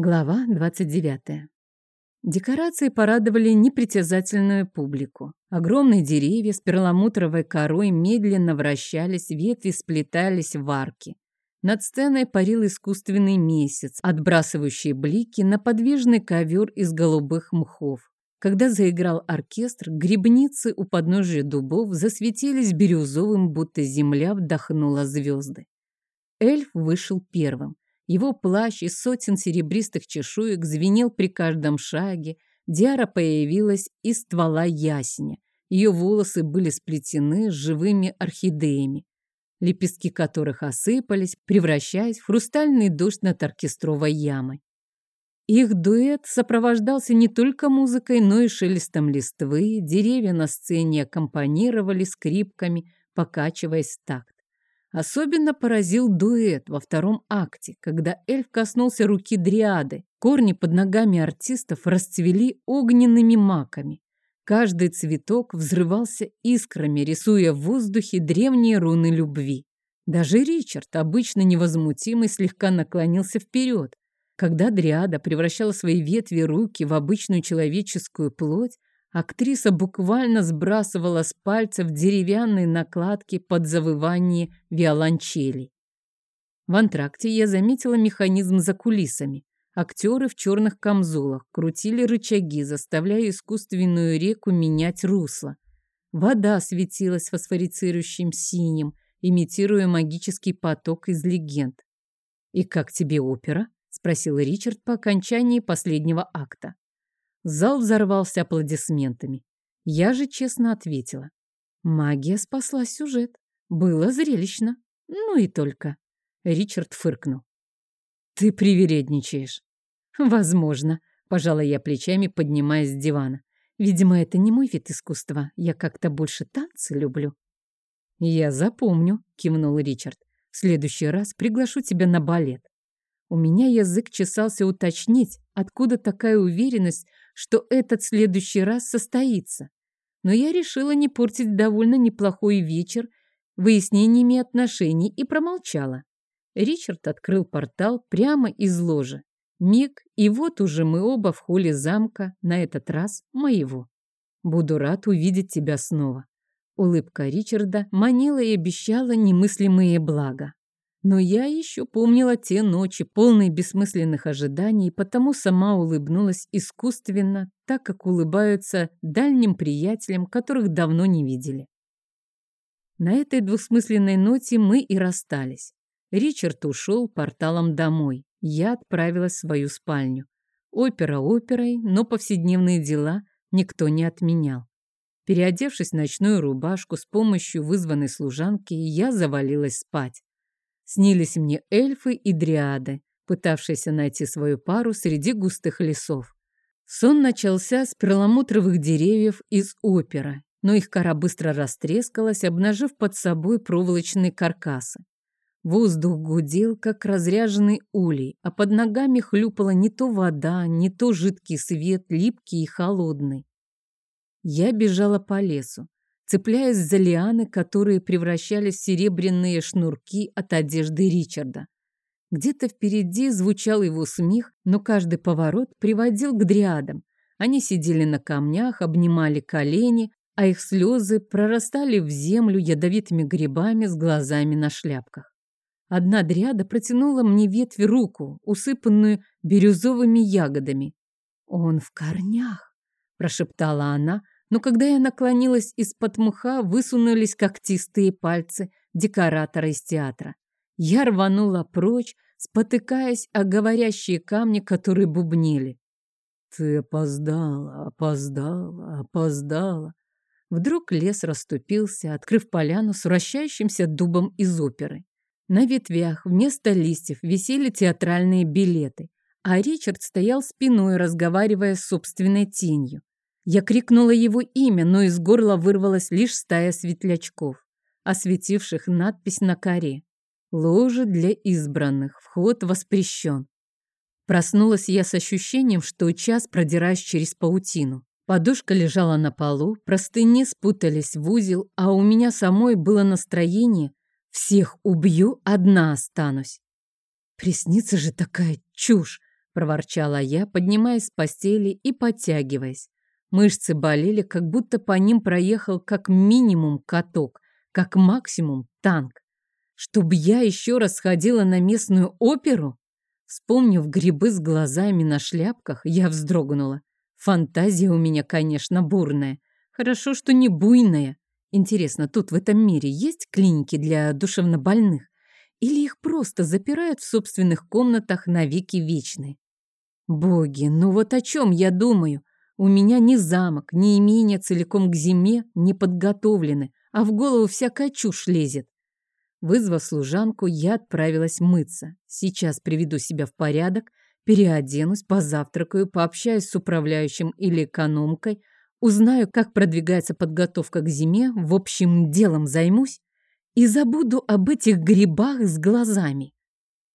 Глава 29. Декорации порадовали непритязательную публику. Огромные деревья с перламутровой корой медленно вращались, ветви сплетались в арки. Над сценой парил искусственный месяц, отбрасывающий блики на подвижный ковер из голубых мхов. Когда заиграл оркестр, грибницы у подножия дубов засветились бирюзовым, будто земля вдохнула звезды. Эльф вышел первым. Его плащ из сотен серебристых чешуек звенел при каждом шаге. Диара появилась из ствола ясеня. Ее волосы были сплетены живыми орхидеями, лепестки которых осыпались, превращаясь в хрустальный дождь над оркестровой ямой. Их дуэт сопровождался не только музыкой, но и шелестом листвы, деревья на сцене аккомпанировали скрипками, покачиваясь в такт. Особенно поразил дуэт во втором акте, когда эльф коснулся руки дриады. Корни под ногами артистов расцвели огненными маками. Каждый цветок взрывался искрами, рисуя в воздухе древние руны любви. Даже Ричард, обычно невозмутимый, слегка наклонился вперед. Когда дриада превращала свои ветви руки в обычную человеческую плоть, Актриса буквально сбрасывала с пальцев деревянные накладки под завывание виолончели. В антракте я заметила механизм за кулисами. Актеры в черных камзолах крутили рычаги, заставляя искусственную реку менять русло. Вода светилась фосфорицирующим синим, имитируя магический поток из легенд. «И как тебе опера?» — спросил Ричард по окончании последнего акта. Зал взорвался аплодисментами. Я же честно ответила. Магия спасла сюжет. Было зрелищно. Ну и только. Ричард фыркнул. Ты привередничаешь. Возможно, пожала я плечами, поднимаясь с дивана. Видимо, это не мой вид искусства. Я как-то больше танцы люблю. Я запомню, кивнул Ричард. В следующий раз приглашу тебя на балет. У меня язык чесался уточнить, откуда такая уверенность, что этот следующий раз состоится. Но я решила не портить довольно неплохой вечер выяснениями отношений и промолчала. Ричард открыл портал прямо из ложа. Миг, и вот уже мы оба в холле замка, на этот раз моего. Буду рад увидеть тебя снова. Улыбка Ричарда манила и обещала немыслимые блага. Но я еще помнила те ночи, полные бессмысленных ожиданий, потому сама улыбнулась искусственно, так как улыбаются дальним приятелям, которых давно не видели. На этой двусмысленной ноте мы и расстались. Ричард ушел порталом домой. Я отправилась в свою спальню. Опера оперой, но повседневные дела никто не отменял. Переодевшись в ночную рубашку с помощью вызванной служанки, я завалилась спать. Снились мне эльфы и дриады, пытавшиеся найти свою пару среди густых лесов. Сон начался с перламутровых деревьев из опера, но их кора быстро растрескалась, обнажив под собой проволочные каркасы. Воздух гудел, как разряженный улей, а под ногами хлюпала не то вода, не то жидкий свет, липкий и холодный. Я бежала по лесу цепляясь за лианы, которые превращались в серебряные шнурки от одежды Ричарда. Где-то впереди звучал его смех, но каждый поворот приводил к дриадам. Они сидели на камнях, обнимали колени, а их слезы прорастали в землю ядовитыми грибами с глазами на шляпках. Одна дриада протянула мне ветви руку, усыпанную бирюзовыми ягодами. «Он в корнях», – прошептала она, но когда я наклонилась из-под мха, высунулись когтистые пальцы декоратора из театра. Я рванула прочь, спотыкаясь о говорящие камни, которые бубнили. «Ты опоздала, опоздала, опоздала». Вдруг лес расступился, открыв поляну с вращающимся дубом из оперы. На ветвях вместо листьев висели театральные билеты, а Ричард стоял спиной, разговаривая с собственной тенью. Я крикнула его имя, но из горла вырвалась лишь стая светлячков, осветивших надпись на коре. Ложа для избранных, вход воспрещен. Проснулась я с ощущением, что час продираюсь через паутину. Подушка лежала на полу, простыни спутались в узел, а у меня самой было настроение «всех убью, одна останусь». Приснится же такая чушь, проворчала я, поднимаясь с постели и подтягиваясь. Мышцы болели, как будто по ним проехал как минимум каток, как максимум танк. Чтоб я еще раз ходила на местную оперу? Вспомнив грибы с глазами на шляпках, я вздрогнула. Фантазия у меня, конечно, бурная. Хорошо, что не буйная. Интересно, тут в этом мире есть клиники для душевнобольных? Или их просто запирают в собственных комнатах на веки вечные? Боги, ну вот о чем я думаю? У меня ни замок, ни имение целиком к зиме не подготовлены, а в голову всякая чушь лезет. Вызвав служанку, я отправилась мыться. Сейчас приведу себя в порядок, переоденусь, позавтракаю, пообщаюсь с управляющим или экономкой, узнаю, как продвигается подготовка к зиме, в общем, делом займусь и забуду об этих грибах с глазами.